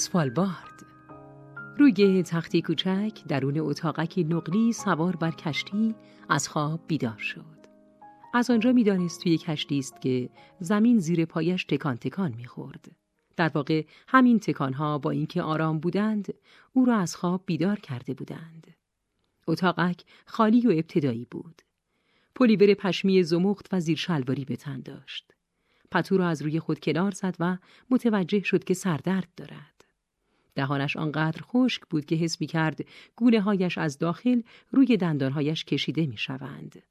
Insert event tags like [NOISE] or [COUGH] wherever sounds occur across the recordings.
سفالبارد روی تختی کوچک درون اتاقکی نقلی سوار بر کشتی از خواب بیدار شد. از آنجا می‌دانست توی کشتی است که زمین زیر پایش تکان تکان می‌خورد. در واقع همین تکانها با اینکه آرام بودند او را از خواب بیدار کرده بودند. اتاقک خالی و ابتدایی بود. پلیور پشمی زمخت و زیر شلواری به تن داشت. پتو را از روی خود کنار زد و متوجه شد که سردرد دارد. دهانش آنقدر خشک بود که حس می کرد گونه هایش از داخل روی دندانهایش کشیده می شوند.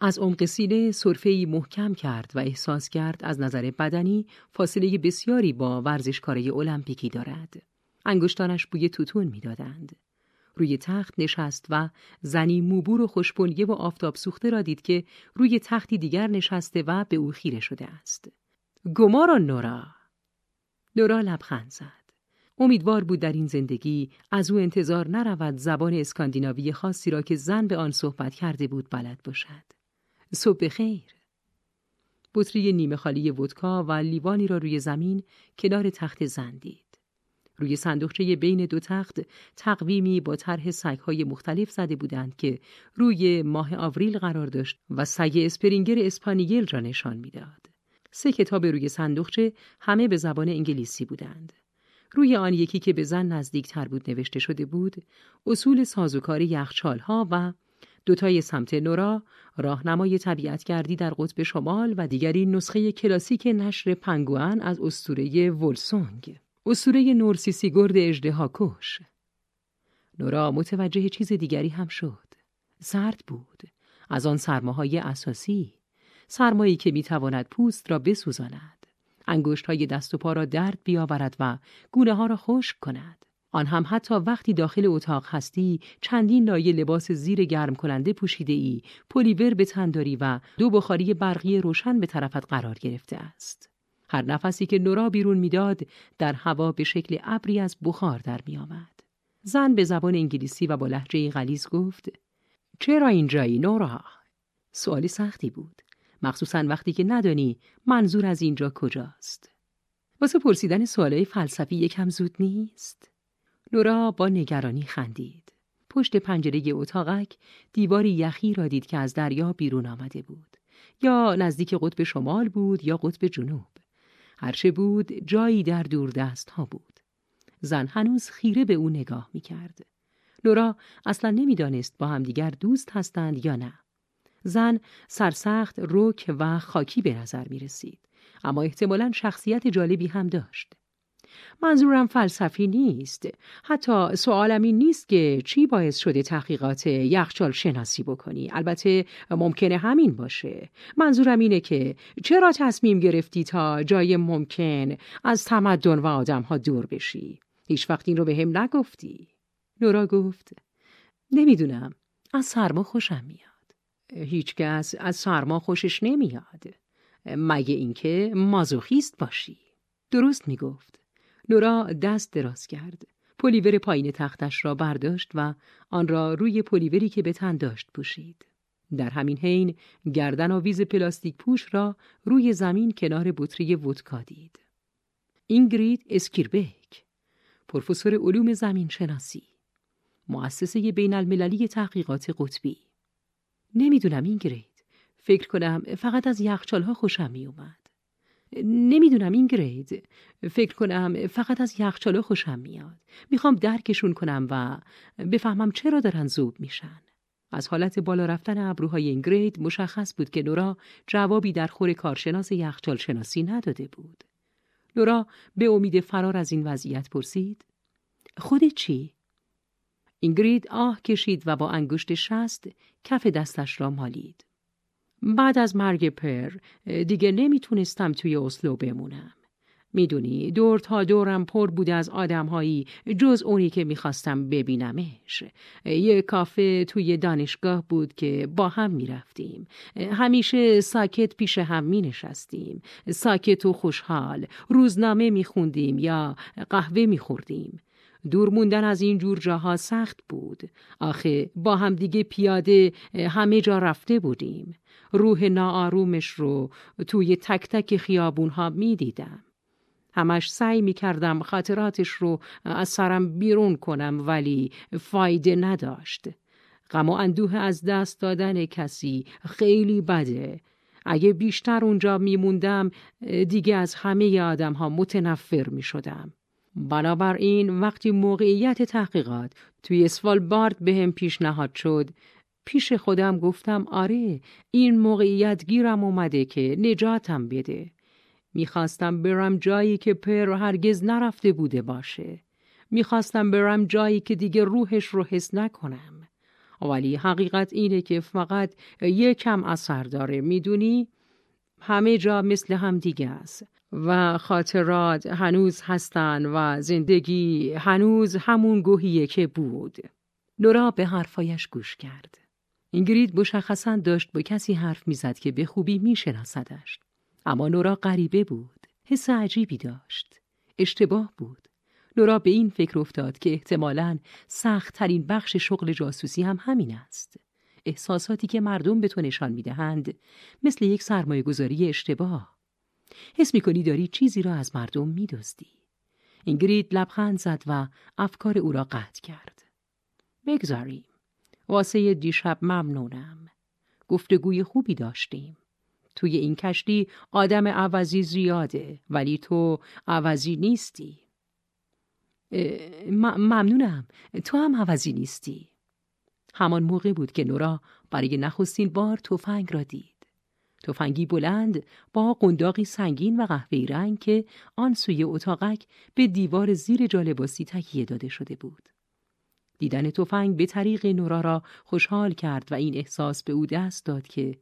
از عمق سینه صرفه‌ای محکم کرد و احساس کرد از نظر بدنی فاصله بسیاری با ورزشکاره المپیکی دارد. انگشتانش بوی توتون می‌دادند. روی تخت نشست و زنی موبور و خوشبنیه و آفتاب سوخته را دید که روی تختی دیگر نشسته و به او خیره شده است. گماران نورا نورا لبخند زد. امیدوار بود در این زندگی از او انتظار نرود زبان اسکاندیناوی خاصی را که زن به آن صحبت کرده بود بلد باشد. صبح خیر. بطری نیمه خالی ودکا و لیوانی را روی زمین کنار تخت زن دید. روی صندوقچه بین دو تخت تقویمی با طرح سگهای مختلف زده بودند که روی ماه آوریل قرار داشت و سگ اسپرینگر اسپانیگل را نشان می‌داد. سه کتاب روی صندوقچه همه به زبان انگلیسی بودند. روی آن یکی که به زن نزدیک تر بود نوشته شده بود اصول سازوکار یخچالها و دوتای سمت نورا راهنمای طبیعتگردی در قطب شمال و دیگری نسخه کلاسیک نشر پنگوان از اسطوره ولسونگ. اسطوره نورسیسی گرد اجده کش. نورا متوجه چیز دیگری هم شد. سرد بود. از آن سرماهای اساسی. سرمایی که می‌تواند پوست را بسوزاند. انگشت های دست و پا را درد بیاورد و گونه ها را خشک کند آن هم حتی وقتی داخل اتاق هستی چندین لایه لباس زیر گرم کننده پوشیده ای پلیور به تنداری و دو بخاری برقی روشن به طرفت قرار گرفته است هر نفسی که نورا بیرون می‌داد در هوا به شکل ابری از بخار در می آمد. زن به زبان انگلیسی و با لحجه غلیز گفت چرا اینجایی نورا؟ سوالی سختی بود. مخصوصا وقتی که ندانی منظور از اینجا کجاست. واسه پرسیدن سوالای فلسفی یکم زود نیست؟ نورا با نگرانی خندید. پشت پنجره اتاقک دیواری یخی را دید که از دریا بیرون آمده بود. یا نزدیک قطب شمال بود یا قطب جنوب. هرچه بود جایی در دور دست ها بود. زن هنوز خیره به او نگاه می کرد. لورا اصلا نمی‌دانست با همدیگر دوست هستند یا نه. زن سرسخت، رک و خاکی به نظر می رسید. اما احتمالا شخصیت جالبی هم داشت. منظورم فلسفی نیست. حتی سوالم این نیست که چی باعث شده تحقیقات یخچال شناسی بکنی. البته ممکنه همین باشه. منظورم اینه که چرا تصمیم گرفتی تا جای ممکن از تمدن و آدم ها دور بشی؟ هیچ وقت این رو به هم نگفتی. نورا گفت نمی‌دونم. از سرما خوشم میاد. هیچکس از سرما خوشش نمیاد مگه اینکه مازوخیست باشی درست می‌گفت نورا دست دراز کرد. پلیور پایین تختش را برداشت و آن را روی پلیوری که به تن داشت پوشید. در همین حین گردن آویز پلاستیک پوش را روی زمین کنار بطری ودکا دید. اینگرید اسکیربک پروفسور علوم زمین شناسی مؤسسه بین المللی تحقیقات قطبی نمی‌دونم اینگرید. فکر کنم فقط از یخچالها خوشم می اومد. نمی‌دونم این گرید فکر کنم فقط از یخچاله خوشم میاد می‌خوام درکشون کنم و بفهمم چرا دارن زوب میشن. از حالت بالا رفتن ابروهای این گرید مشخص بود که نورا جوابی در خور کارشناس یخچال شناسی نداده بود. نورا به امید فرار از این وضعیت پرسید خودت چی؟ اینگرید آه کشید و با انگشت شست کف دستش را مالید. بعد از مرگ پر دیگه نمی‌تونستم توی اسلو بمونم. می‌دونی دور تا دورم پر بوده از آدمهایی جز اونی که می‌خواستم ببینمش یه کافه توی دانشگاه بود که با هم می‌رفتیم همیشه ساکت پیش هم مینشستیم ساکت و خوشحال روزنامه میخوندیم یا قهوه میخوردیم دور موندن از این جور جاها سخت بود آخه با هم دیگه پیاده همه جا رفته بودیم روح ناآرومش رو توی تک تک خیابون ها می دیدم. همش سعی می کردم خاطراتش رو از سرم بیرون کنم ولی فایده نداشت. غم و اندوه از دست دادن کسی خیلی بده. اگه بیشتر اونجا میموندم دیگه از همه آدم ها متنفر می شدم. بنابراین وقتی موقعیت تحقیقات توی اسفالبارد به هم پیشنهاد شد پیش خودم گفتم آره این موقعیت گیرم اومده که نجاتم بده. می‌خواستم برم جایی که پر هرگز نرفته بوده باشه. می‌خواستم برم جایی که دیگه روحش رو حس نکنم. ولی حقیقت اینه که فقط یکم اثر داره می‌دونی؟ همه جا مثل هم دیگه است. و خاطرات هنوز هستن و زندگی هنوز همون گوهیه که بود. نورا به حرفایش گوش کرد. اینگرید مشخصا داشت با کسی حرف می‌زد که به خوبی میشناسدش. اما نورا غریبه بود. حس عجیبی داشت. اشتباه بود. نورا به این فکر افتاد که احتمالاً سخت ترین بخش شغل جاسوسی هم همین است. احساساتی که مردم به تو نشان می‌دهند مثل یک سرمایه گذاری اشتباه. حس می‌کنی داری چیزی را از مردم میدزدی. اینگرید لبخند زد و افکار او را قطع کرد. بگذاریم. واسه دیشب ممنونم. گفتگوی خوبی داشتیم. توی این کشتی آدم عوضی زیاده ولی تو عوضی نیستی. ممنونم. تو هم عوضی نیستی. همان موقع بود که نورا برای نخستین بار تفنگ را دید. تفنگی بلند با قنداقی سنگین و قهوه‌ای رنگ که آن سوی اتاقک به دیوار زیر جالباسی تکیه داده شده بود. دیدن تفنگ به طریق نورا را خوشحال کرد و این احساس به او دست داد که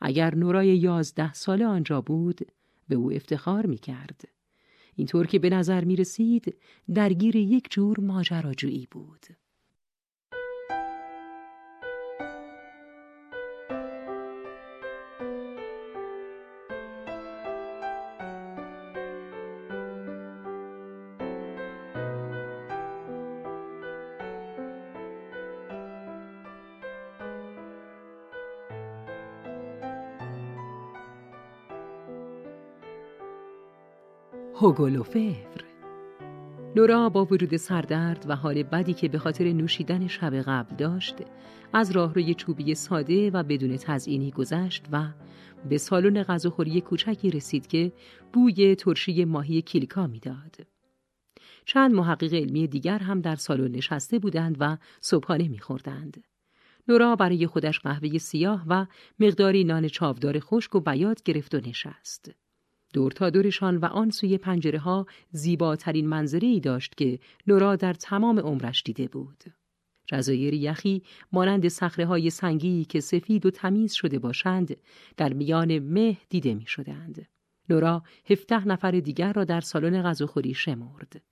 اگر نورای یازده ساله آنجا بود به او افتخار می کرد. اینطور که به نظر می رسید درگیر یک جور ماجراجویی بود. هوگولوفر نورا با ورود سردرد و حال بدی که به خاطر نوشیدن شب قبل داشت از راهروی چوبی ساده و بدون تزئینی گذشت و به سالن غذاخوری کوچکی رسید که بوی ترشی ماهی کلیکا می‌داد. چند محقق علمی دیگر هم در سالن نشسته بودند و صبحانه میخوردند. نورا برای خودش قهوه سیاه و مقداری نان چاودار خشک و بیاد گرفت و نشست. دور تا دورشان و آن سوی پنجره ها زیباترین منظره ای داشت که نورا در تمام عمرش دیده بود. جزایر یخی مانند سخره های سنگی که سفید و تمیز شده باشند در میان مه دیده می شدند. نورا هفته نفر دیگر را در سالن غذاخوری شمرد.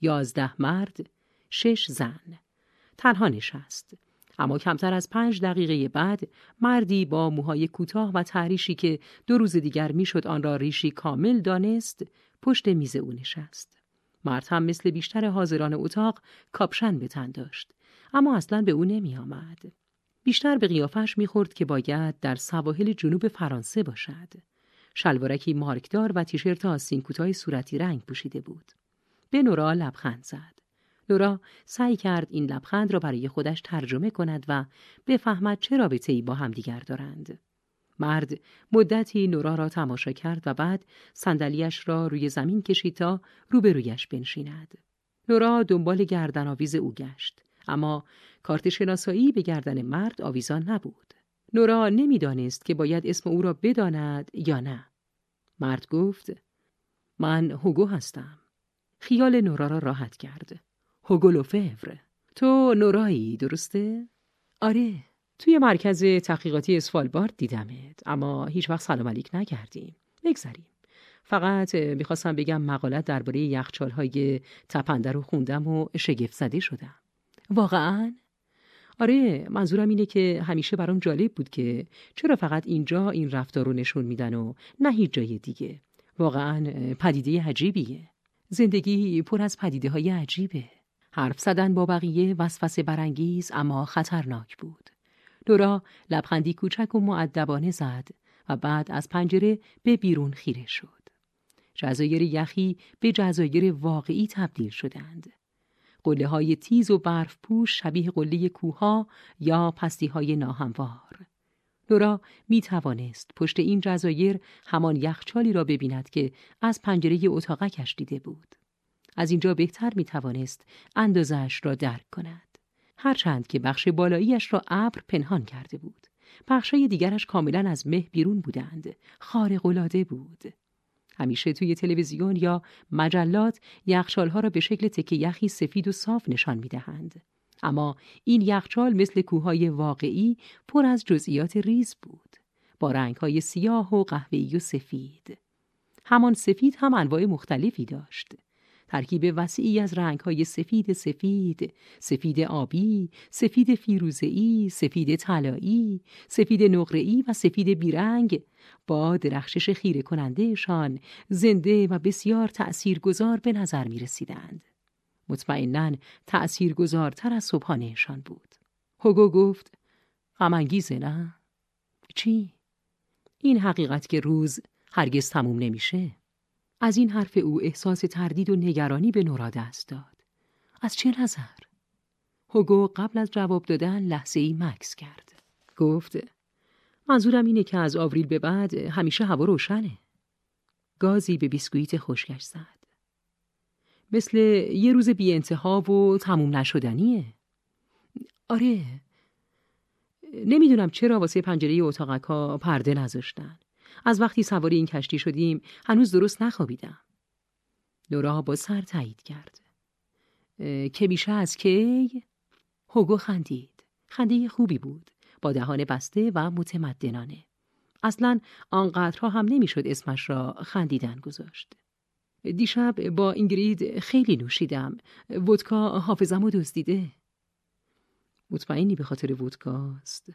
یازده مرد، شش زن. تنها نشست. اما کمتر از پنج دقیقه بعد مردی با موهای کوتاه و تحریشی که دو روز دیگر می‌شد آن را ریشی کامل دانست پشت میز او نشست. مرد هم مثل بیشتر حاضران اتاق کاپشن به تن داشت اما اصلا به او نمی آمد. بیشتر به قیافش می‌خورد که باید در سواحل جنوب فرانسه باشد. شلوارکی مارکدار و تیشرت آستین کوتاه صورتی رنگ پوشیده بود. به نورا لبخند زد. لورا سعی کرد این لبخند را برای خودش ترجمه کند و بفهمد چه رابطه ای با همدیگر دارند. مرد مدتی نورا را تماشا کرد و بعد صندلیاش را روی زمین کشید تا روبرویش بنشیند. نورا دنبال گردن آویز او گشت اما کارت شناسایی به گردن مرد آویزان نبود. نورا نمی‌دانست که باید اسم او را بداند یا نه. مرد گفت من هوگو هستم. خیال نورا را راحت کرد. هوگولوفور تو نورایی درسته؟ آره. توی مرکز تحقیقاتی اسفالبارد دیدمت اما هیچ وقت سلام علیک نکردیم. بگذریم. فقط می‌خواستم بگم مقالت درباره یخچال های تپنده رو خوندم و شگفت زده شدم. واقعا؟ آره منظورم اینه که همیشه برام جالب بود که چرا فقط اینجا این رفتار رو نشون میدن و نه هیچ جای دیگه. واقعا پدیده عجیبیه. زندگی پر از پدیده های عجیبه. حرف زدن با بقیه وسوسه برانگیز اما خطرناک بود. دورا لبخندی کوچک و معدبانه زد و بعد از پنجره به بیرون خیره شد. جزایر یخی به جزایر واقعی تبدیل شدند. قله های تیز و برف پوش شبیه قله کوها یا پستی های ناهموار. نورا می توانست پشت این جزایر همان یخچالی را ببیند که از پنجره اتاقکش دیده بود. از اینجا بهتر می توانست اندازش را درک کند. هرچند که بخش بالاییش را ابر پنهان کرده بود. بخشای دیگرش کاملا از مه بیرون بودند. خارق العاده بود. همیشه توی تلویزیون یا مجلات یخچالها را به شکل تکه یخی سفید و صاف نشان می‌دهند. اما این یخچال مثل کوههای واقعی پر از جزئیات ریز بود. با رنگهای سیاه و قهوه‌ای و سفید. همان سفید هم انواع مختلفی داشت. ترکیب وسیعی از رنگهای سفید سفید، سفید آبی، سفید فیروزه‌ای، سفید طلایی، سفید نقره‌ای و سفید بیرنگ با درخشش خیره کنندهشان زنده و بسیار تأثیرگذار به نظر می رسیدند. مطمئنا تأثیرگذارتر از صبحانهشان بود. هوگو گفت غمانگیزه نه؟ چی؟ این حقیقت که روز هرگز تموم نمیشه. از این حرف او احساس تردید و نگرانی به نورا دست داد. از چه نظر؟ هوگو قبل از جواب دادن لحظه ای مکس کرد. گفت منظورم اینه که از آوریل به بعد همیشه هوا روشنه. گازی به بیسکویت خشکش زد. مثل یه روز بی و تموم نشدنیه. آره. نمی‌دونم چرا واسه پنجره اتاقک ها پرده نذاشتن. از وقتی سواری این کشتی شدیم هنوز درست نخوابیدم. نورا با سر تایید کرد. که میشه از کی؟ هوگو خندید. خنده خوبی بود. با دهان بسته و متمدنانه. اصلا آنقدرها هم نمی‌شد اسمش را خندیدن گذاشت. دیشب با اینگرید خیلی نوشیدم. ودکا حافظم و دزدیده. مطمئنی به خاطر ودکاست؟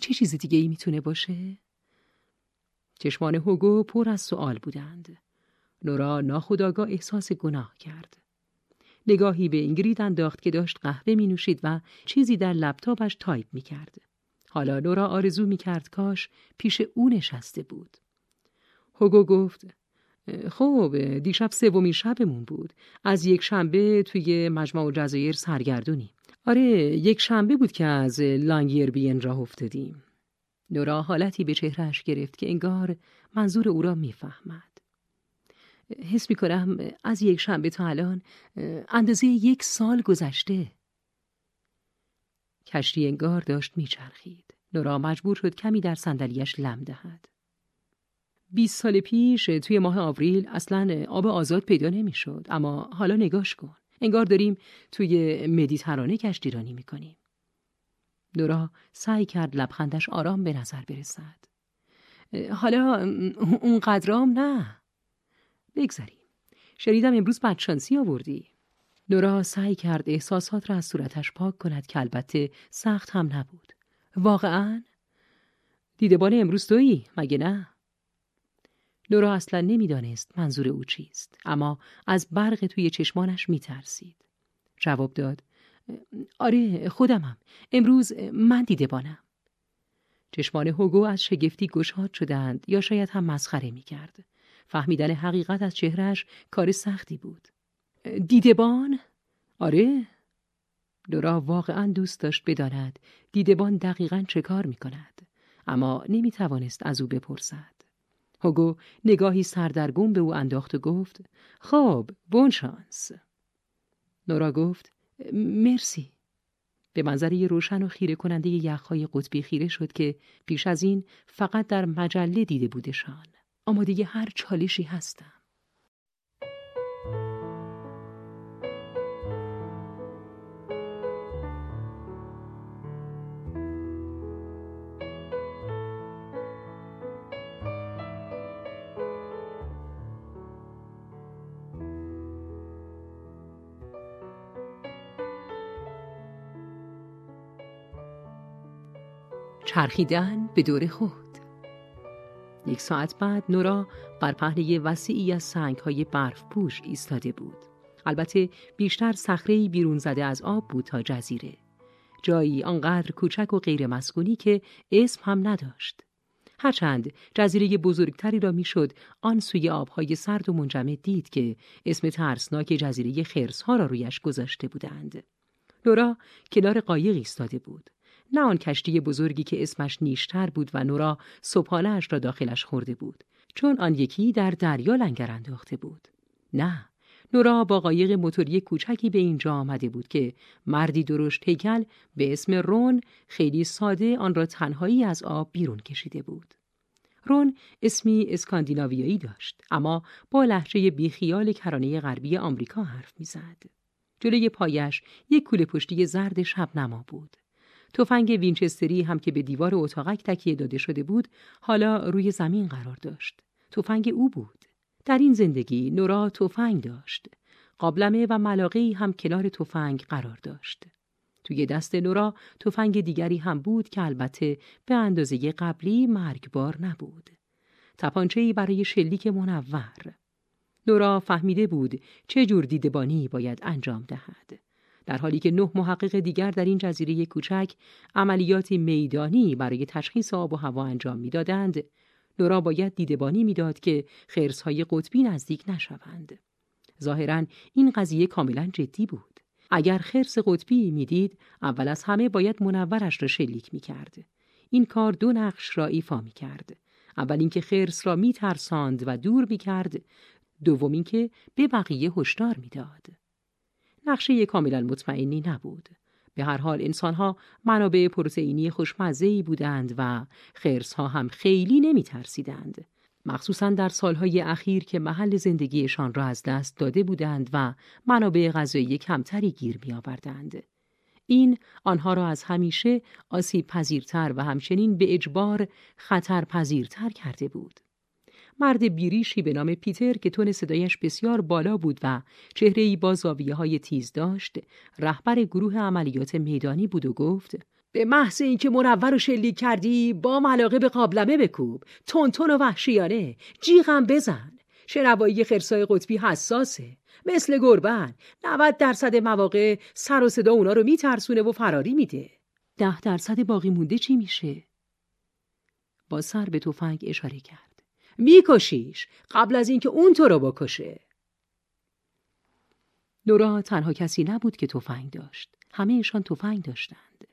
چه چیز دیگه ای می‌تونه باشه؟ چشمان هوگو پر از سوال بودند. نورا ناخداگاه احساس گناه کرد. نگاهی به اینگرید انداخت که داشت قهوه می نوشید و چیزی در لپتاپش تایپ می کرد. حالا نورا آرزو می کرد کاش پیش او نشسته بود. هوگو گفت خب دیشب سومین شبمون بود. از یک شنبه توی مجمع جزایر سرگردونی. آره یک شنبه بود که از لانگیربین راه افتادیم. نورا حالتی به چهرهش گرفت که انگار منظور او را می‌فهمد. حس می کنم از یک شنبه تا الان اندازه یک سال گذشته. کشتی انگار داشت میچرخید. نورا مجبور شد کمی در صندلیاش لم دهد. بیست سال پیش توی ماه آوریل اصلا آب آزاد پیدا نمی‌شد اما حالا نگاش کن. انگار داریم توی مدیترانه کشتیرانی می‌کنیم. نورا سعی کرد لبخندش آرام به نظر برسد. حالا اون قدرام نه. بگذاریم. شنیدم امروز بدشانسی آوردی. نورا سعی کرد احساسات را از صورتش پاک کند که البته سخت هم نبود. واقعا؟ دیدبان امروز تویی مگه نه؟ نورا اصلا نمی‌دانست منظور او چیست اما از برق توی چشمانش میترسید. جواب داد آره خودمم امروز من دیده بانم چشمان هوگو از شگفتی گشاد شدند یا شاید هم مسخره می کرد. فهمیدن حقیقت از چهرش کار سختی بود. دیدبان؟ آره؟ لورا واقعا دوست داشت بداند دیدبان دقیقا چه کار می کند. اما نمی توانست از او بپرسد. هوگو نگاهی سردرگم به او انداخت و گفت خب بون شانس. نورا گفت مرسی. به منظره روشن و خیره کننده یخهای قطبی خیره شد که پیش از این فقط در مجله دیده بودشان. آماده هر چالشی هستم. چرخیدن به دور خود یک ساعت بعد نورا بر پهنه وسیعی از سنگ های برف پوش ایستاده بود البته بیشتر صخره بیرون زده از آب بود تا جزیره جایی آنقدر کوچک و غیر مسکونی که اسم هم نداشت هرچند جزیره بزرگتری را می‌شد آن سوی آبهای سرد و منجمد دید که اسم ترسناک جزیره خرسها را رویش گذاشته بودند. نورا کنار قایق ایستاده بود. نه آن کشتی بزرگی که اسمش نیشتر بود و نورا صبحانهاش را داخلش خورده بود چون آن یکی در دریا لنگر انداخته بود. نه نورا با قایق موتوری کوچکی به اینجا آمده بود که مردی درشت هیکل به اسم رون خیلی ساده آن را تنهایی از آب بیرون کشیده بود. رون اسمی اسکاندیناویایی داشت اما با لحجه بیخیال کرانه غربی آمریکا حرف می‌زد. جلوی پایش یک کوله پشتی زرد شبنما بود. تفنگ وینچستری هم که به دیوار اتاقک تکیه داده شده بود حالا روی زمین قرار داشت. تفنگ او بود. در این زندگی نورا تفنگ داشت. قابلمه و ملاقه هم کنار تفنگ قرار داشت. توی دست نورا تفنگ دیگری هم بود که البته به اندازه قبلی مرگبار نبود. تپانچه‌ای برای شلیک منور. نورا فهمیده بود چه جور دیدبانی باید انجام دهد. در حالی که نه محقق دیگر در این جزیره کوچک عملیات میدانی برای تشخیص آب و هوا انجام می‌دادند نورا باید دیدبانی می‌داد که خرسهای قطبی نزدیک نشوند. ظاهرا این قضیه کاملا جدی بود. اگر خرس قطبی می‌دید اول از همه باید منورش را شلیک می‌کرد. این کار دو نقش را ایفا می‌کرد. اول اینکه خرس را میترساند و دور می‌کرد دوم اینکه به بقیه هشدار می‌داد. نقشه کاملا مطمئنی نبود. به هر حال انسانها منابع پروتئینی خوشمزه‌ای بودند و خرسها هم خیلی نمی ترسیدند. مخصوصا در سالهای اخیر که محل زندگیشان را از دست داده بودند و منابع غذایی کمتری گیر می آوردند. این آنها را از همیشه آسیب پذیرتر و همچنین به اجبار خطر پذیرتر کرده بود. مرد بیریشی به نام پیتر که تون صدایش بسیار بالا بود و چهره‌ای با زاویه های تیز داشت رهبر گروه عملیات میدانی بود و گفت به محض اینکه منور و شلیک کردی با ملاقه به قابلمه بکوب تونتون و وحشیانه جیغم بزن. شنوایی خرسای قطبی حساسه. مثل گربن 90 درصد مواقع سر و صدا اونا رو میترسونه و فراری میده. ده درصد باقی مونده چی میشه؟ با سر به تفنگ اشاره کرد. میکشیش قبل از اینکه اون تو رو بکشه. نورا تنها کسی نبود که تفنگ داشت. همهشان تفنگ داشتند.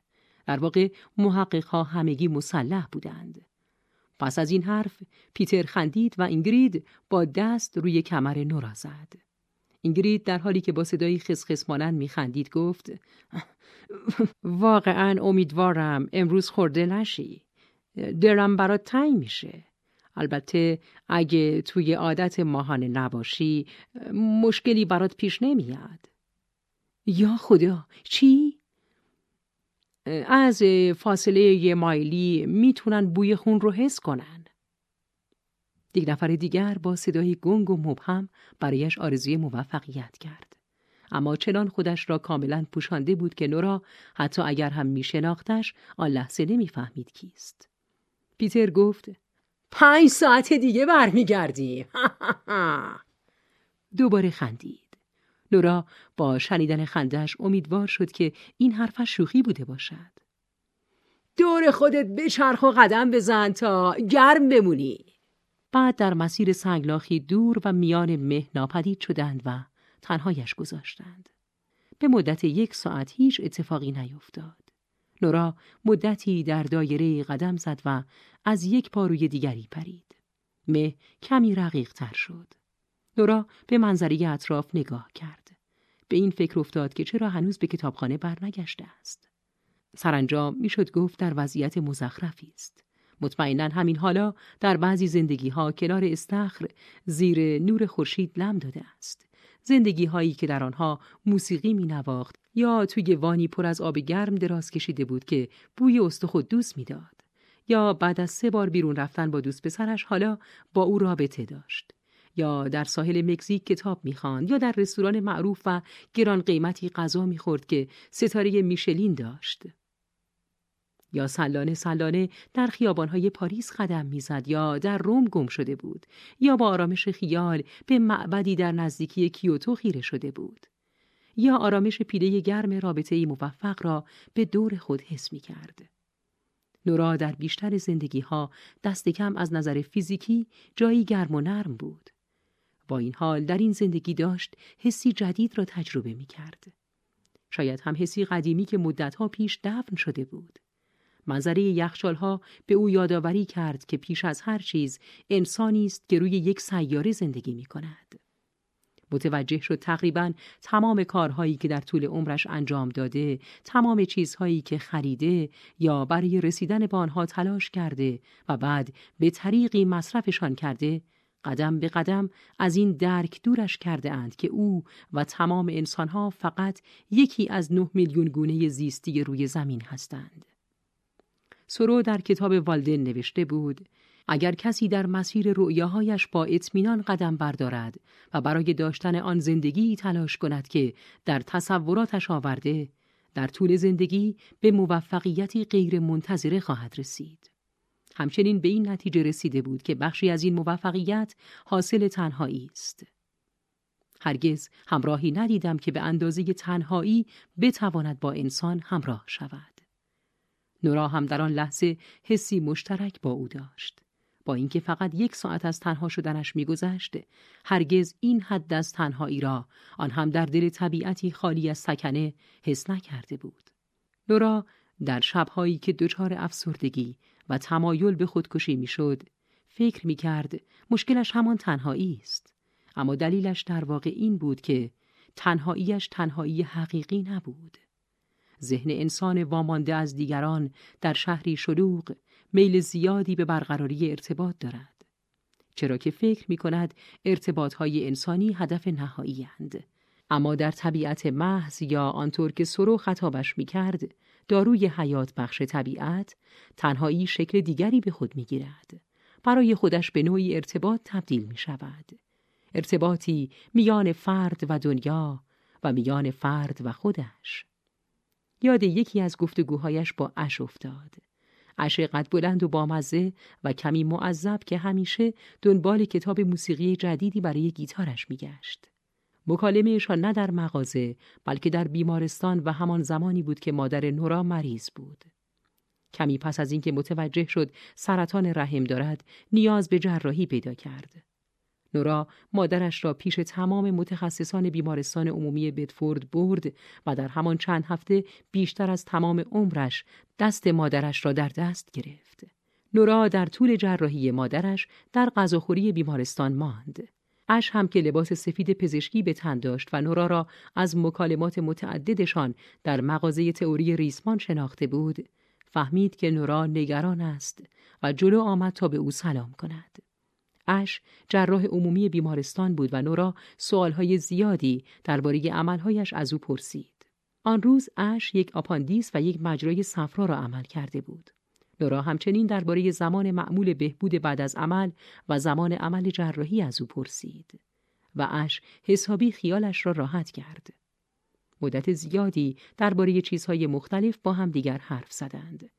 در واقع محققها همگی مسلح بودند. پس از این حرف پیتر خندید و اینگرید با دست روی کمر نورا زد. اینگرید در حالی که با صدایی خسخس مانند میخندید گفت واقعا امیدوارم امروز خورده نشی. درم برات تنگ میشه. البته اگه توی عادت ماهانه نباشی مشکلی برات پیش نمیاد. یا خدا چی؟ از فاصله یه مایلی می‌تونن بوی خون رو حس کنن. یک نفر دیگر با صدای گنگ و مبهم برایش آرزوی موفقیت کرد. اما چنان خودش را کاملا پوشانده بود که نورا حتی اگر هم میشناختش آن لحظه نمی‌فهمید کیست. پیتر گفت پنج ساعت دیگه برمیگردیم. [LAUGHS] دوباره خندید. لورا با شنیدن خندش امیدوار شد که این حرفش شوخی بوده باشد. دور خودت بچرخ و قدم بزن تا گرم بمونی. بعد در مسیر سنگلاخی دور و میان مه ناپدید شدند و تنهایش گذاشتند. به مدت یک ساعت هیچ اتفاقی نیفتاد. نورا مدتی در دایره قدم زد و از یک پاروی دیگری پرید. مه کمی رقیق تر شد. نورا به منظری اطراف نگاه کرد. به این فکر افتاد که چرا هنوز به کتابخانه برنگشته است. سرانجام می‌شد گفت در وضعیت مزخرفی است. مطمئنا همین حالا در بعضی زندگی ها کنار استخر زیر نور خورشید لم داده است. زندگی هایی که در آنها موسیقی می نواخت یا توی وانی پر از آب گرم دراز کشیده بود که بوی خود دوست می‌داد یا بعد از سه بار بیرون رفتن با دوست پسرش حالا با او رابطه داشت یا در ساحل مکزیک کتاب می‌خواند یا در رستوران معروف و گران قیمتی غذا می‌خورد که ستاره میشلین داشت. یا سلانه سلانه در خیابانهای پاریس قدم می‌زد یا در روم گم شده بود یا با آرامش خیال به معبدی در نزدیکی کیوتو خیره شده بود یا آرامش پیله گرم رابطه ای موفق را به دور خود حس می کرد. نورا در بیشتر زندگی ها دست کم از نظر فیزیکی جایی گرم و نرم بود. با این حال در این زندگی داشت حسی جدید را تجربه می کرد. شاید هم حسی قدیمی که مدتها پیش دفن شده بود. منظره یخچالها به او یادآوری کرد که پیش از هر چیز انسانی است که روی یک سیاره زندگی می کند. متوجه شد تقریبا تمام کارهایی که در طول عمرش انجام داده، تمام چیزهایی که خریده یا برای رسیدن به آنها تلاش کرده و بعد به طریقی مصرفشان کرده، قدم به قدم از این درک دورش کرده اند که او و تمام انسانها فقط یکی از نه میلیون گونه زیستی روی زمین هستند. سرو در کتاب والدن نوشته بود اگر کسی در مسیر رؤیاهایش با اطمینان قدم بردارد و برای داشتن آن زندگی تلاش کند که در تصوراتش آورده در طول زندگی به موفقیتی غیر منتظره خواهد رسید. همچنین به این نتیجه رسیده بود که بخشی از این موفقیت حاصل تنهایی است. هرگز همراهی ندیدم که به اندازه تنهایی بتواند با انسان همراه شود. نورا هم در آن لحظه حسی مشترک با او داشت. با اینکه فقط یک ساعت از تنها شدنش میگذشت هرگز این حد از تنهایی را آن هم در دل طبیعتی خالی از سکنه حس نکرده بود. نورا در شبهایی که دچار افسردگی و تمایل به خودکشی می‌شد فکر می کرد مشکلش همان تنهایی است. اما دلیلش در واقع این بود که تنهاییش تنهایی حقیقی نبود. ذهن انسان وامانده از دیگران در شهری شلوغ میل زیادی به برقراری ارتباط دارد چرا که فکر می کند ارتباط های انسانی هدف نهایی هند. اما در طبیعت محض یا آنطور که سرو خطابش می کرد داروی حیات بخش طبیعت تنهایی شکل دیگری به خود می گیرد. برای خودش به نوعی ارتباط تبدیل می شود. ارتباطی میان فرد و دنیا و میان فرد و خودش. یاد یکی از گفتگوهایش با اش افتاد. اش قد بلند و بامزه و کمی معذب که همیشه دنبال کتاب موسیقی جدیدی برای گیتارش میگشت. مکالمهشان نه در مغازه بلکه در بیمارستان و همان زمانی بود که مادر نورا مریض بود. کمی پس از اینکه متوجه شد سرطان رحم دارد نیاز به جراحی پیدا کرد. نورا مادرش را پیش تمام متخصصان بیمارستان عمومی بدفورد برد و در همان چند هفته بیشتر از تمام عمرش دست مادرش را در دست گرفت. نورا در طول جراحی مادرش در غذاخوری بیمارستان ماند. اش هم که لباس سفید پزشکی به تن داشت و نورا را از مکالمات متعددشان در مغازه تئوری ریسمان شناخته بود، فهمید که نورا نگران است و جلو آمد تا به او سلام کند. اش جراح عمومی بیمارستان بود و نورا سوالهای زیادی درباره عملهایش از او پرسید. آن روز اش یک آپاندیس و یک مجرای صفرا را عمل کرده بود. نورا همچنین درباره زمان معمول بهبود بعد از عمل و زمان عمل جراحی از او پرسید و اش حسابی خیالش را راحت کرد. مدت زیادی درباره چیزهای مختلف با هم دیگر حرف زدند.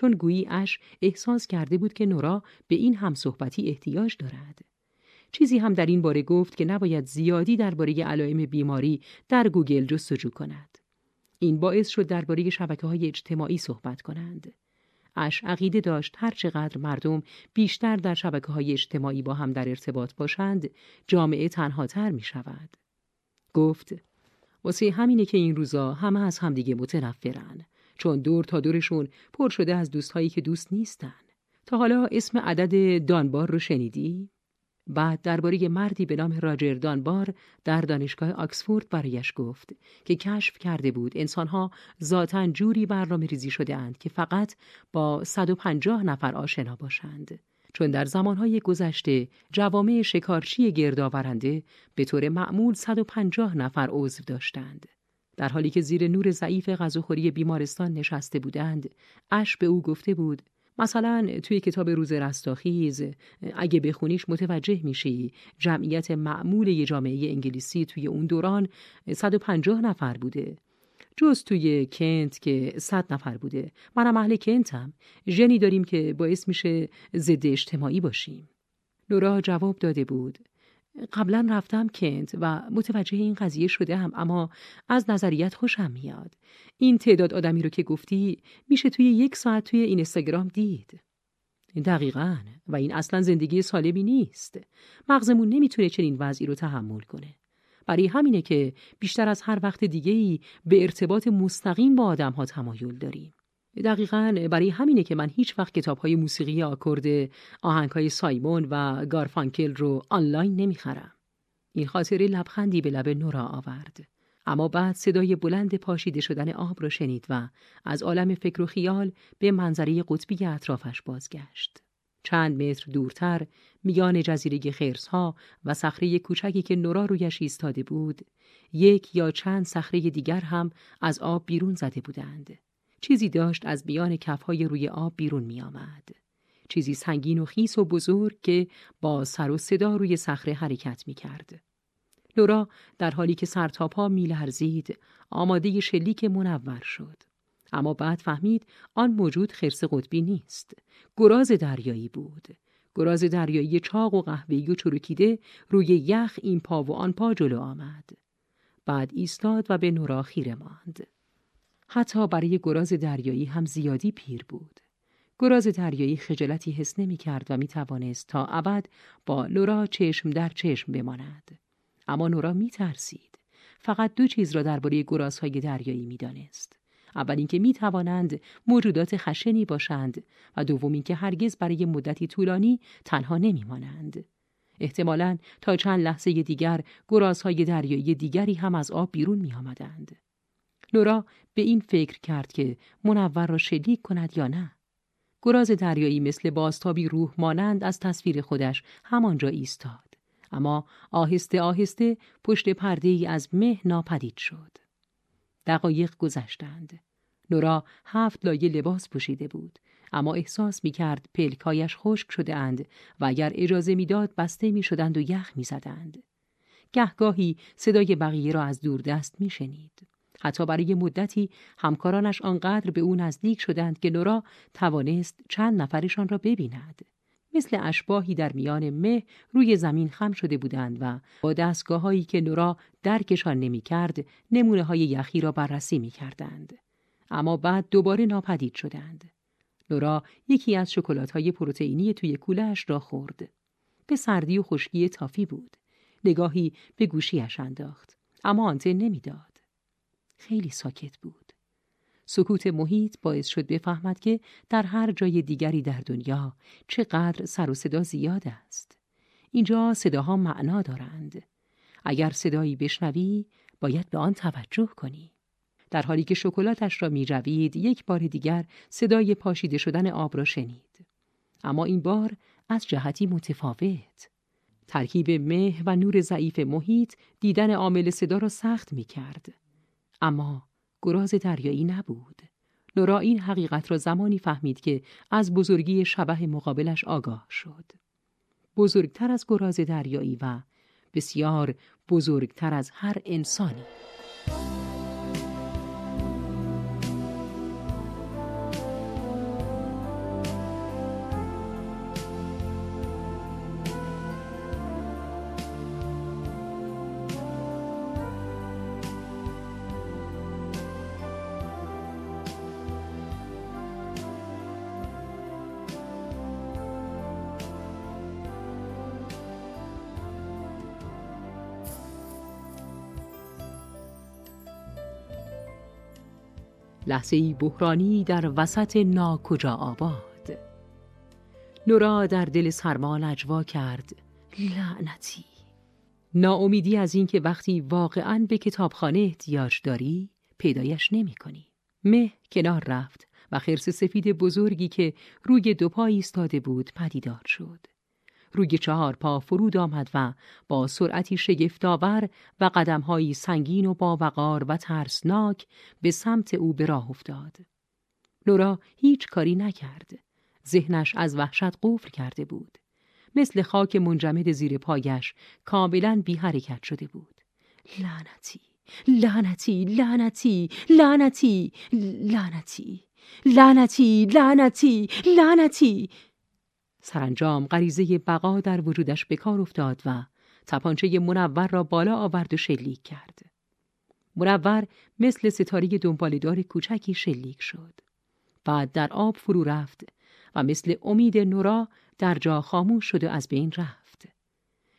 چون گویی اش احساس کرده بود که نورا به این همصحبتی احتیاج دارد. چیزی هم در این باره گفت که نباید زیادی درباره علائم بیماری در گوگل جستجو کند. این باعث شد درباره شبکه های اجتماعی صحبت کنند. اش عقیده داشت هر چقدر مردم بیشتر در شبکه های اجتماعی با هم در ارتباط باشند جامعه تنهاتر می شود. گفت واسه همینه که این روزا همه از همدیگه متنفرن چون دور تا دورشون پر شده از دوستهایی که دوست نیستن. تا حالا اسم عدد دانبار رو شنیدی؟ بعد درباره مردی به نام راجر دانبار در دانشگاه آکسفورد برایش گفت که کشف کرده بود انسانها ذاتا جوری برنامه ریزی شده اند که فقط با 150 نفر آشنا باشند. چون در زمانهای گذشته جوامع شکارچی گردآورنده به طور معمول 150 نفر عضو داشتند. در حالی که زیر نور ضعیف غذاخوری بیمارستان نشسته بودند اش به او گفته بود مثلا توی کتاب روز رستاخیز اگه بخونیش متوجه میشی جمعیت معمول یه جامعه انگلیسی توی اون دوران 150 نفر بوده. جز توی کنت که 100 نفر بوده. منم اهل کنتم. ژنی داریم که باعث میشه ضد اجتماعی باشیم. نورا جواب داده بود. قبلا رفتم کنت و متوجه این قضیه شده هم اما از نظریت خوشم میاد. این تعداد آدمی رو که گفتی میشه توی یک ساعت توی این استگرام دید. دقیقا و این اصلا زندگی سالمی نیست. مغزمون نمی‌تونه چنین وضعی رو تحمل کنه. برای همینه که بیشتر از هر وقت دیگه به ارتباط مستقیم با آدم ها تمایل داریم. دقیقا برای همینه که من هیچ وقت کتاب های موسیقی آکورد آهنگ های سایمون و گارفانکل رو آنلاین نمی‌خرم. این خاطره لبخندی به لب نورا آورد. اما بعد صدای بلند پاشیده شدن آب را شنید و از عالم فکر و خیال به منظره قطبی اطرافش بازگشت. چند متر دورتر میان جزیره خرسها و صخره کوچکی که نورا رویش ایستاده بود یک یا چند صخره دیگر هم از آب بیرون زده بودند چیزی داشت از بیان کفهای روی آب بیرون می آمد. چیزی سنگین و خیس و بزرگ که با سر و صدا روی صخره حرکت می کرد. لورا در حالی که سرتاپا می لرزید آماده شلیک منور شد. اما بعد فهمید آن موجود خرس قطبی نیست. گراز دریایی بود. گراز دریایی چاق و قهوه‌ای و چروکیده روی یخ این پا و آن پا جلو آمد. بعد ایستاد و به نورا خیره ماند. حتی برای گراز دریایی هم زیادی پیر بود. گراز دریایی خجالتی حس نمی کرد و می توانست تا ابد با لورا چشم در چشم بماند. اما نورا می ترسید. فقط دو چیز را درباره گرازهای دریایی می دانست. اول اینکه می توانند موجودات خشنی باشند و دوم اینکه هرگز برای مدتی طولانی تنها نمی مانند. احتمالاً تا چند لحظه دیگر گرازهای دریایی دیگری هم از آب بیرون می آمدند. لورا به این فکر کرد که منور را شلیک کند یا نه. گراز دریایی مثل بازتابی روح مانند از تصویر خودش همانجا ایستاد. اما آهسته آهسته پشت پرده ای از مه ناپدید شد. دقایق گذشتند. نورا هفت لایه لباس پوشیده بود. اما احساس می کرد پلکایش خشک شده اند و اگر اجازه می‌داد بسته می شدند و یخ می زدند. گهگاهی صدای بقیه را از دور دست می شنید. حتی برای مدتی همکارانش آنقدر به او نزدیک شدند که نورا توانست چند نفرشان را ببیند. مثل اشباهی در میان مه روی زمین خم شده بودند و با دستگاه هایی که نورا درکشان نمی کرد نمونه های یخی را بررسی می کردند. اما بعد دوباره ناپدید شدند. نورا یکی از شکلات های پروتئینی توی کولش را خورد. به سردی و خشکی تافی بود. نگاهی به گوشیش انداخت. اما آنتن نمی‌داد. خیلی ساکت بود. سکوت محیط باعث شد بفهمد که در هر جای دیگری در دنیا چقدر سر و صدا زیاد است. اینجا صداها معنا دارند. اگر صدایی بشنوی باید به آن توجه کنی. در حالی که شکلاتش را می روید، یک بار دیگر صدای پاشیده شدن آب را شنید. اما این بار از جهتی متفاوت. ترکیب مه و نور ضعیف محیط دیدن عامل صدا را سخت می کرد. اما گراز دریایی نبود. نورا این حقیقت را زمانی فهمید که از بزرگی شبه مقابلش آگاه شد. بزرگتر از گراز دریایی و بسیار بزرگتر از هر انسانی. لحظه بحرانی در وسط ناکجا آباد نورا در دل سرما نجوا کرد لعنتی ناامیدی از اینکه وقتی واقعا به کتابخانه احتیاج داری پیدایش نمی کنی. مه کنار رفت و خرس سفید بزرگی که روی دو پای ایستاده بود پدیدار شد. روی چهار پا فرود آمد و با سرعتی شگفتآور و قدمهایی سنگین و با وقار و ترسناک به سمت او به راه افتاد. نورا هیچ کاری نکرد. ذهنش از وحشت قفل کرده بود. مثل خاک منجمد زیر پایش کاملا بی حرکت شده بود. لعنتی، لعنتی، لعنتی، لعنتی، لعنتی، لعنتی، لعنتی، لعنتی. سرانجام غریزه بقا در وجودش به کار افتاد و تپانچه منور را بالا آورد و شلیک کرد. منور مثل ستاره دنبالدار کوچکی شلیک شد. بعد در آب فرو رفت و مثل امید نورا در جا خاموش شد و از بین رفت.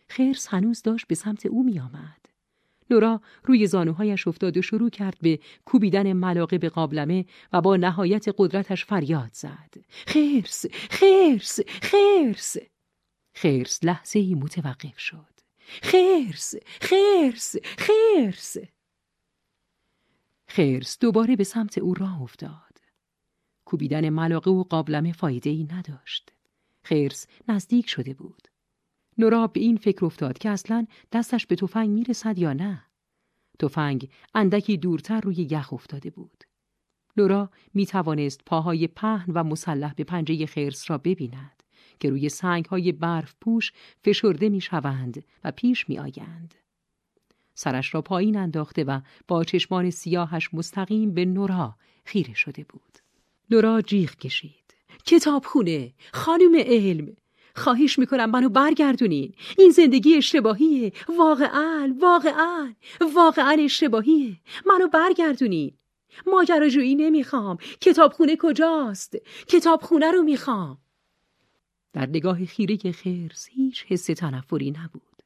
خرس هنوز داشت به سمت او می آمد. نورا روی زانوهایش افتاد و شروع کرد به کوبیدن ملاقه به قابلمه و با نهایت قدرتش فریاد زد. خرس! خرس! خرس! خرس لحظه ای متوقف شد. خرس! خرس! خرس! خرس دوباره به سمت او راه افتاد. کوبیدن ملاقه و قابلمه فایده ای نداشت. خرس نزدیک شده بود. نورا به این فکر افتاد که اصلا دستش به تفنگ می‌رسد یا نه. تفنگ اندکی دورتر روی یخ افتاده بود. نورا می توانست پاهای پهن و مسلح به پنجه خرس را ببیند که روی سنگ های برف پوش فشرده می شوند و پیش می آیند. سرش را پایین انداخته و با چشمان سیاهش مستقیم به نورا خیره شده بود. نورا جیغ کشید. کتابخونه، خانم علم، خواهش می‌کنم منو برگردونین. این زندگی اشتباهیه واقعا واقعا واقعا اشتباهیه منو برگردونین. ماجراجویی نمی‌خوام. کتابخونه کجاست؟ کتابخونه رو می‌خوام. در نگاه خیره خرس هیچ حس تنفری نبود.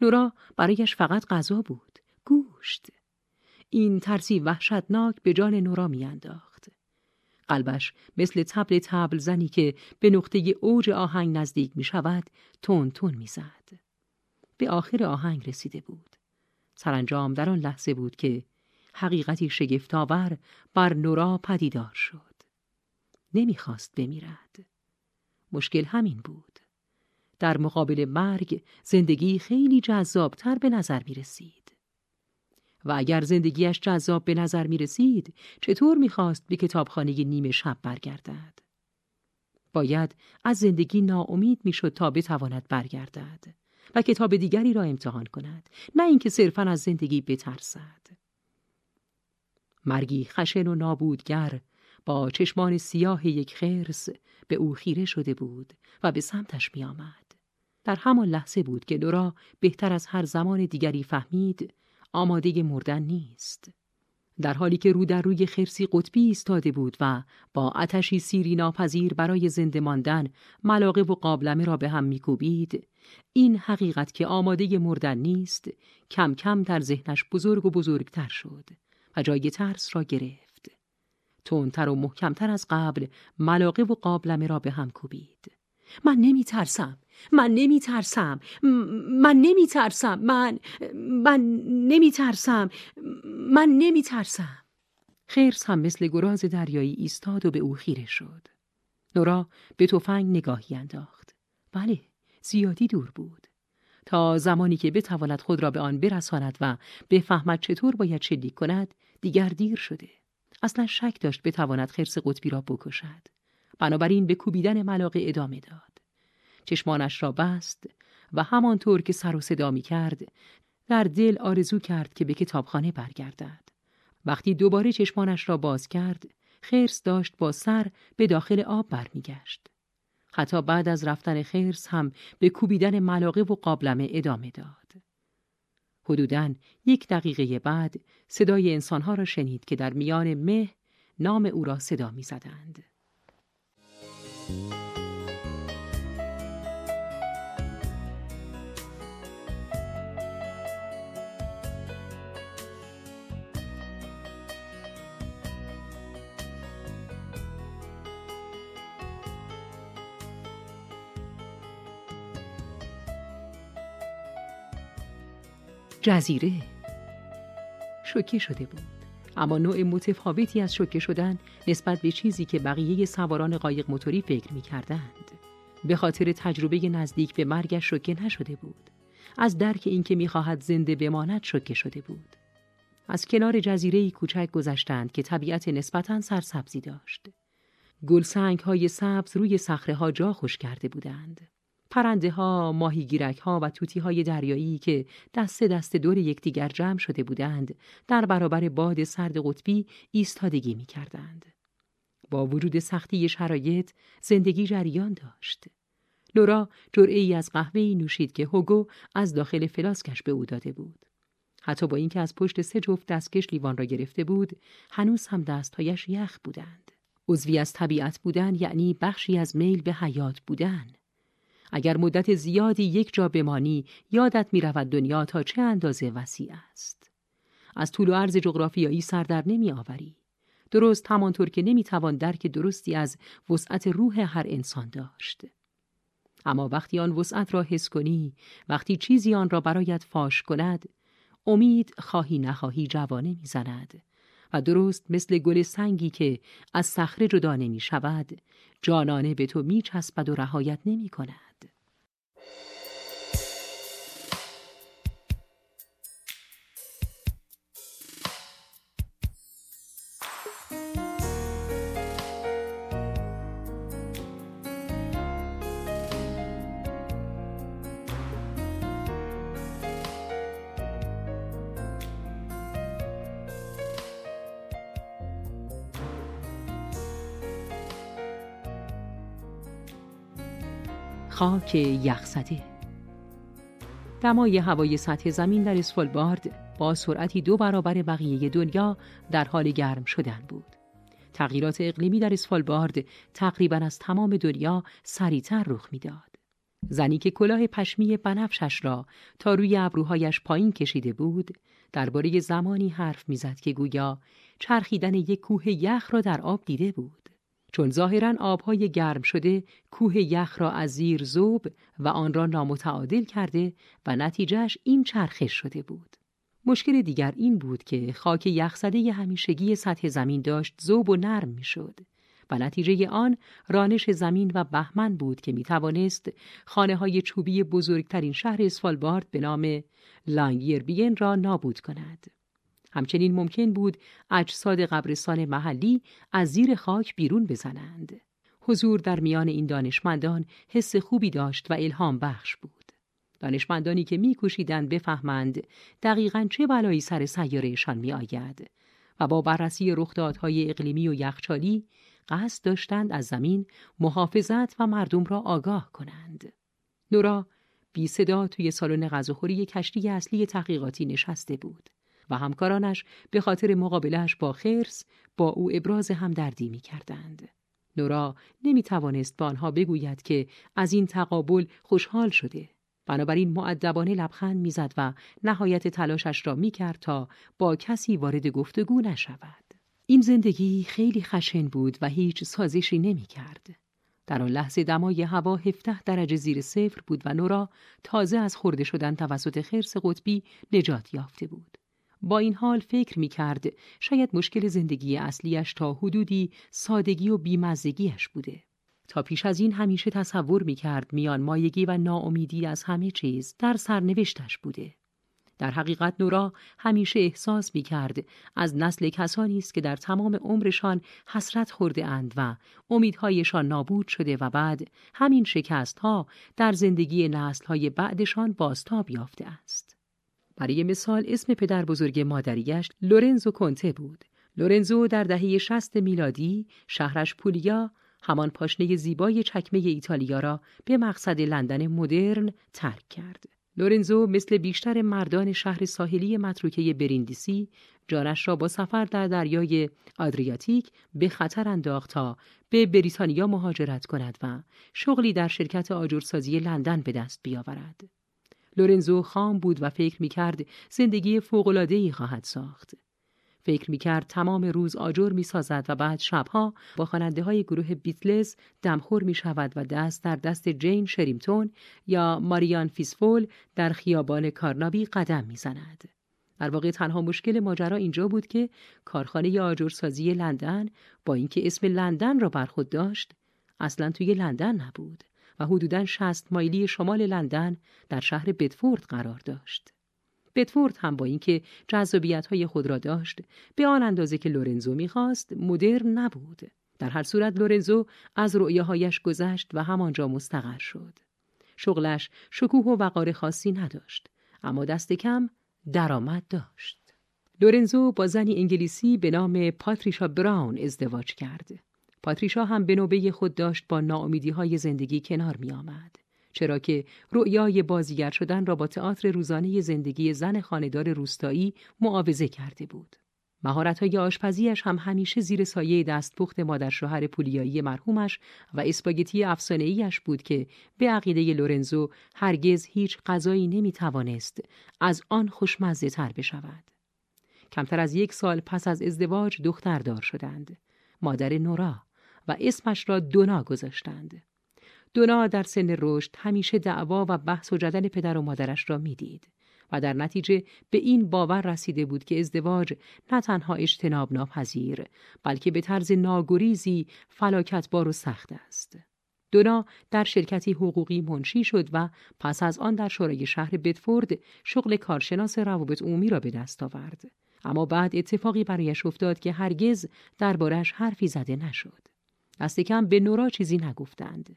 نورا برایش فقط غذا بود. گوشت. این ترسی وحشتناک به جان نورا میانداخت. قلبش مثل تبل تبل زنی که به نقطه اوج آهنگ نزدیک می شود تون تون می زد. به آخر آهنگ رسیده بود. سرانجام در آن لحظه بود که حقیقتی شگفتآور بر نورا پدیدار شد. نمی‌خواست بمیرد. مشکل همین بود. در مقابل مرگ زندگی خیلی جذابتر به نظر می رسید. و اگر زندگیش جذاب به نظر می رسید چطور می خواست به کتابخانه نیمه شب برگردد؟ باید از زندگی ناامید می شد تا بتواند برگردد و کتاب دیگری را امتحان کند نه اینکه صرفا از زندگی بترسد. مرگی خشن و نابودگر با چشمان سیاه یک خرس به او خیره شده بود و به سمتش می آمد. در همان لحظه بود که دورا بهتر از هر زمان دیگری فهمید آماده مردن نیست. در حالی که رو در روی خرسی قطبی ایستاده بود و با آتشی سیری ناپذیر برای زنده ماندن ملاقه و قابلمه را به هم میکوبید این حقیقت که آماده مردن نیست کم کم در ذهنش بزرگ و بزرگتر شد و جای ترس را گرفت تندتر و محکمتر از قبل ملاقه و قابلمه را به هم کوبید من نمی ترسم من نمی ترسم من نمی ترسم من من نمی ترسم من نمی ترسم خرس هم مثل گراز دریایی ایستاد و به او خیره شد. نورا به تفنگ نگاهی انداخت. بله زیادی دور بود. تا زمانی که بتواند خود را به آن برساند و بفهمد چطور باید شلیک کند دیگر دیر شده. اصلا شک داشت بتواند خرس قطبی را بکشد. بنابراین به کوبیدن ملاقه ادامه داد چشمانش را بست و همانطور که سر و صدا می کرد در دل آرزو کرد که به کتابخانه برگردد. وقتی دوباره چشمانش را باز کرد خرس داشت با سر به داخل آب برمیگشت. حتی بعد از رفتن خرس هم به کوبیدن ملاقه و قابلمه ادامه داد. حدوداً یک دقیقه بعد صدای انسانها را شنید که در میان مه نام او را صدا می زدند. جزیره شوکه شده بود. اما نوع متفاوتی از شوکه شدن نسبت به چیزی که بقیه سواران قایق موتوری فکر می کردند. به خاطر تجربه نزدیک به مرگش شوکه نشده بود. از درک اینکه می‌خواهد زنده بماند شوکه شده بود. از کنار جزیره کوچک گذشتند که طبیعت نسبتا سرسبزی داشت. گلسنگ های سبز روی صخره ها جا خوش کرده بودند. پرنده ها، ماهیگیرک ها و توتی های دریایی که دست دست دور یکدیگر جمع شده بودند در برابر باد سرد قطبی ایستادگی می کردند. با وجود سختی شرایط زندگی جریان داشت. لورا جرعه ای از قهوه نوشید که هوگو از داخل فلاسکش به او داده بود. حتی با اینکه از پشت سه جفت دستکش لیوان را گرفته بود، هنوز هم دستهایش یخ بودند. عضوی از طبیعت بودن یعنی بخشی از میل به حیات بودن. اگر مدت زیادی یک جا بمانی یادت می رود دنیا تا چه اندازه وسیع است. از طول و عرض جغرافیایی سر در نمی آوری. درست همانطور که نمی توان درک درستی از وسعت روح هر انسان داشت. اما وقتی آن وسعت را حس کنی، وقتی چیزی آن را برایت فاش کند، امید خواهی نخواهی جوانه می‌زند درست مثل گل سنگی که از صخره جدا نمی شود جانانه به تو می چسبد و رهایت نمی کند. خاک یخزده دمای هوای سطح زمین در اسفالبارد با سرعتی دو برابر بقیه دنیا در حال گرم شدن بود. تغییرات اقلیمی در اسفالبارد تقریبا از تمام دنیا سریعتر رخ می‌داد. زنی که کلاه پشمی بنفشش را تا روی ابروهایش پایین کشیده بود، درباره زمانی حرف می‌زد که گویا چرخیدن یک کوه یخ را در آب دیده بود. چون ظاهرا آبهای گرم شده کوه یخ را از زیر زوب و آن را نامتعادل کرده و نتیجهش این چرخش شده بود. مشکل دیگر این بود که خاک یخزده همیشگی سطح زمین داشت زوب و نرم می‌شد و نتیجه آن رانش زمین و بهمن بود که می توانست خانه های چوبی بزرگترین شهر اسفالبارد به نام لانگیربین را نابود کند. همچنین ممکن بود اجساد قبرستان محلی از زیر خاک بیرون بزنند. حضور در میان این دانشمندان حس خوبی داشت و الهام بخش بود. دانشمندانی که میکوشیدند بفهمند دقیقا چه بلایی سر سیارهشان می آید و با بررسی رخدادهای اقلیمی و یخچالی قصد داشتند از زمین محافظت و مردم را آگاه کنند. نورا بی صدا توی سالن غذاخوری کشتی اصلی تحقیقاتی نشسته بود. و همکارانش به خاطر مقابلش با خرس با او ابراز همدردی می کردند. نورا نمی توانست با آنها بگوید که از این تقابل خوشحال شده. بنابراین معدبانه لبخند می‌زد و نهایت تلاشش را می کرد تا با کسی وارد گفتگو نشود. این زندگی خیلی خشن بود و هیچ سازشی نمی کرد. در آن لحظه دمای هوا 17 درجه زیر صفر بود و نورا تازه از خورده شدن توسط خرس قطبی نجات یافته بود. با این حال فکر می کرد شاید مشکل زندگی اصلیش تا حدودی سادگی و بیمزگیش بوده. تا پیش از این همیشه تصور می کرد میان مایگی و ناامیدی از همه چیز در سرنوشتش بوده. در حقیقت نورا همیشه احساس می کرد از نسل کسانی است که در تمام عمرشان حسرت خورده اند و امیدهایشان نابود شده و بعد همین شکست ها در زندگی نسل های بعدشان بازتاب یافته است. برای مثال اسم پدر بزرگ مادریش لورنزو کنته بود. لورنزو در دهه 60 میلادی شهرش پولیا همان پاشنه زیبای چکمه ایتالیا را به مقصد لندن مدرن ترک کرد. لورنزو مثل بیشتر مردان شهر ساحلی متروکه بریندیسی جانش را با سفر در دریای آدریاتیک به خطر انداخت تا به بریتانیا مهاجرت کند و شغلی در شرکت آجرسازی لندن به دست بیاورد. لورنزو خام بود و فکر می کرد زندگی فوقلادهی خواهد ساخت. فکر می کرد تمام روز آجر می سازد و بعد شبها با خواننده های گروه بیتلز دمخور می شود و دست در دست جین شریمتون یا ماریان فیسفول در خیابان کارنابی قدم می زند. در واقع تنها مشکل ماجرا اینجا بود که کارخانه آجرسازی لندن با اینکه اسم لندن را بر خود داشت اصلا توی لندن نبود و حدوداً 60 مایلی شمال لندن در شهر بدفورد قرار داشت. بدفورد هم با اینکه جذابیت های خود را داشت به آن اندازه که لورنزو می‌خواست مدرن نبود. در هر صورت لورنزو از رؤیاهایش گذشت و همانجا مستقر شد. شغلش شکوه و وقار خاصی نداشت اما دست کم درآمد داشت. لورنزو با زنی انگلیسی به نام پاتریشا براون ازدواج کرد. پاتریشا هم به نوبه خود داشت با ناامیدی های زندگی کنار می آمد. چرا که رؤیای بازیگر شدن را با تئاتر روزانه زندگی زن خانهدار روستایی معاوضه کرده بود. های آشپزیش هم همیشه زیر سایه دستپخت مادر شوهر پولیایی مرحومش و اسپاگتی ایش بود که به عقیده لورنزو هرگز هیچ غذایی نمی توانست از آن خوشمزه تر بشود. کمتر از یک سال پس از ازدواج دختر دار شدند. مادر نورا و اسمش را دونا گذاشتند. دونا در سن رشد همیشه دعوا و بحث و جدل پدر و مادرش را می‌دید. و در نتیجه به این باور رسیده بود که ازدواج نه تنها اجتناب ناپذیر بلکه به طرز ناگریزی فلاکتبار و سخت است. دونا در شرکتی حقوقی منشی شد و پس از آن در شورای شهر بدفورد شغل کارشناس روابط عمومی را به دست آورد. اما بعد اتفاقی برایش افتاد که هرگز دربارش حرفی زده نشد. دست کم به نورا چیزی نگفتند.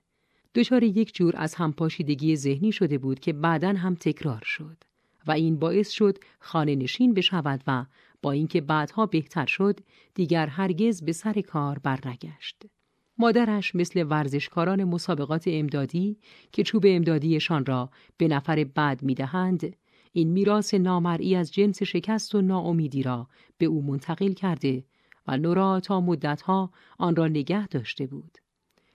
دچار یک جور از همپاشیدگی ذهنی شده بود که بعدا هم تکرار شد. و این باعث شد خانه نشین بشود و با اینکه بعدها بهتر شد دیگر هرگز به سر کار برنگشت. مادرش مثل ورزشکاران مسابقات امدادی که چوب امدادیشان را به نفر بعد می‌دهند این میراث نامرئی از جنس شکست و ناامیدی را به او منتقل کرده و نورا تا مدتها آن را نگه داشته بود.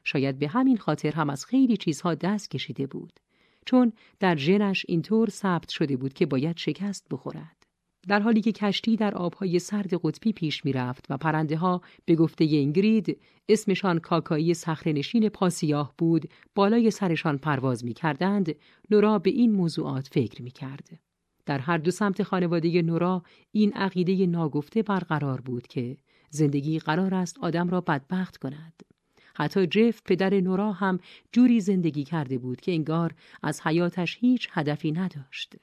شاید به همین خاطر هم از خیلی چیزها دست کشیده بود. چون در ژنش اینطور ثبت شده بود که باید شکست بخورد. در حالی که کشتی در آبهای سرد قطبی پیش می رفت و پرنده ها به گفته اینگرید اسمشان کاکایی نشین پاسیاه بود بالای سرشان پرواز می کردند نورا به این موضوعات فکر می کرد. در هر دو سمت خانواده نورا این عقیده ناگفته برقرار بود که زندگی قرار است آدم را بدبخت کند. حتی جف پدر نورا هم جوری زندگی کرده بود که انگار از حیاتش هیچ هدفی نداشت.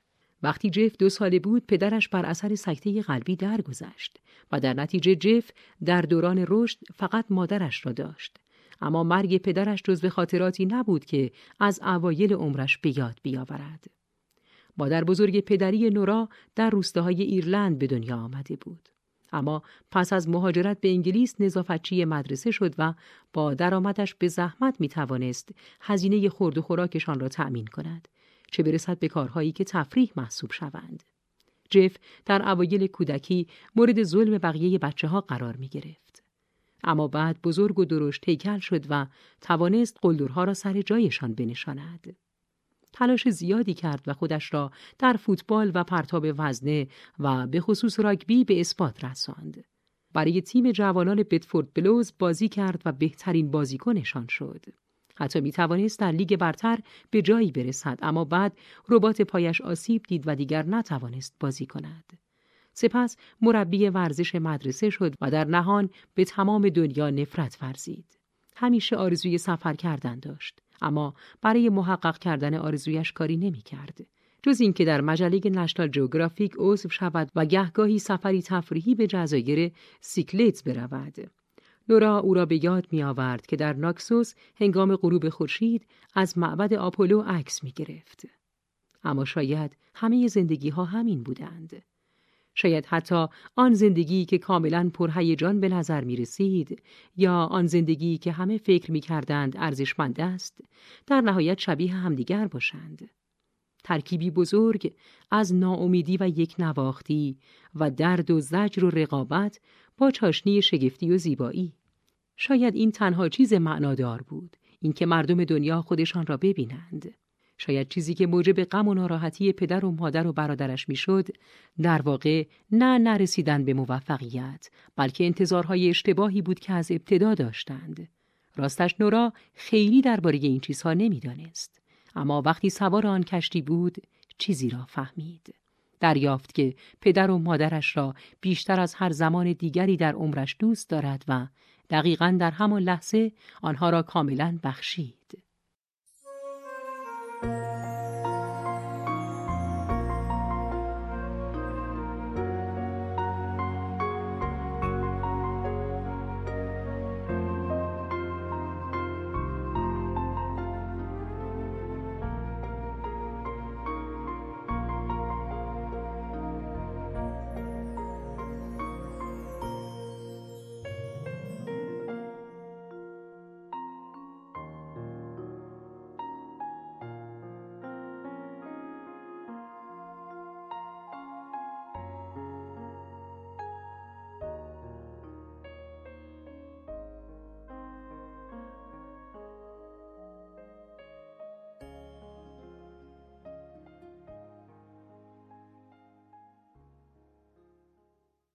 وقتی جف دو ساله بود پدرش بر اثر سکته قلبی درگذشت و در نتیجه جف در دوران رشد فقط مادرش را داشت. اما مرگ پدرش جز به خاطراتی نبود که از اوایل عمرش به یاد بیاورد. مادر بزرگ پدری نورا در روستاهای ایرلند به دنیا آمده بود. اما پس از مهاجرت به انگلیس نظافتچی مدرسه شد و با درآمدش به زحمت می توانست هزینه خورد و خوراکشان را تأمین کند چه برسد به کارهایی که تفریح محسوب شوند جف در اوایل کودکی مورد ظلم بقیه بچه ها قرار می گرفت. اما بعد بزرگ و درشت هیکل شد و توانست قلدرها را سر جایشان بنشاند. تلاش زیادی کرد و خودش را در فوتبال و پرتاب وزنه و به خصوص راگبی به اثبات رساند. برای تیم جوانان بتفورد بلوز بازی کرد و بهترین بازیکنشان شد. حتی می توانست در لیگ برتر به جایی برسد اما بعد ربات پایش آسیب دید و دیگر نتوانست بازی کند. سپس مربی ورزش مدرسه شد و در نهان به تمام دنیا نفرت ورزید. همیشه آرزوی سفر کردن داشت. اما برای محقق کردن آرزویش کاری نمی کرد. جز اینکه در مجله نشنال جوگرافیک عضو شود و گهگاهی سفری تفریحی به جزایر سیکلت برود. نورا او را به یاد می آورد که در ناکسوس هنگام غروب خورشید از معبد آپولو عکس می گرفت. اما شاید همه زندگی ها همین بودند. شاید حتی آن زندگی که کاملا پرهیجان به نظر می رسید یا آن زندگی که همه فکر می کردند ارزشمند است در نهایت شبیه همدیگر باشند. ترکیبی بزرگ از ناامیدی و یک نواختی و درد و زجر و رقابت با چاشنی شگفتی و زیبایی. شاید این تنها چیز معنادار بود اینکه مردم دنیا خودشان را ببینند. شاید چیزی که موجب غم و ناراحتی پدر و مادر و برادرش می‌شد در واقع نه نرسیدن به موفقیت بلکه انتظارهای اشتباهی بود که از ابتدا داشتند. راستش نورا خیلی درباره این چیزها نمی‌دانست. اما وقتی سوار آن کشتی بود چیزی را فهمید. دریافت که پدر و مادرش را بیشتر از هر زمان دیگری در عمرش دوست دارد و دقیقا در همان لحظه آنها را کاملا بخشید.